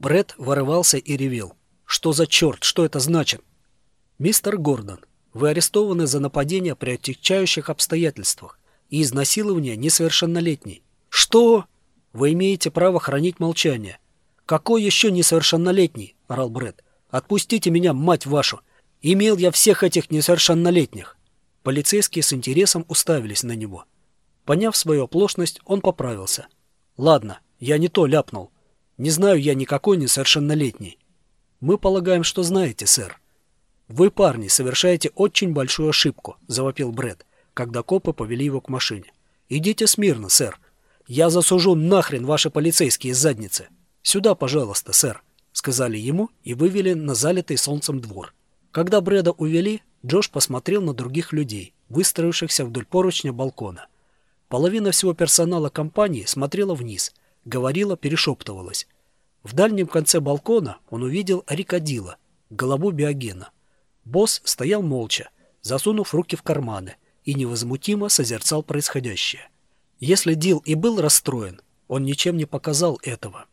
Бред вырывался и ревел. «Что за черт? Что это значит?» «Мистер Гордон, вы арестованы за нападение при отягчающих обстоятельствах и изнасилование несовершеннолетней». «Что?» «Вы имеете право хранить молчание». «Какой еще несовершеннолетний?» – орал Бред. «Отпустите меня, мать вашу! Имел я всех этих несовершеннолетних!» Полицейские с интересом уставились на него. Поняв свою оплошность, он поправился. «Ладно, я не то ляпнул. Не знаю я никакой несовершеннолетний». «Мы полагаем, что знаете, сэр». «Вы, парни, совершаете очень большую ошибку», — завопил Бред, когда копы повели его к машине. «Идите смирно, сэр. Я засужу нахрен ваши полицейские задницы». «Сюда, пожалуйста, сэр», — сказали ему и вывели на залитый солнцем двор. Когда Брэда увели, Джош посмотрел на других людей, выстроившихся вдоль поручня балкона. Половина всего персонала компании смотрела вниз, говорила, перешептывалась. В дальнем конце балкона он увидел Рикадила, голову Биогена. Босс стоял молча, засунув руки в карманы, и невозмутимо созерцал происходящее. Если Дил и был расстроен, он ничем не показал этого.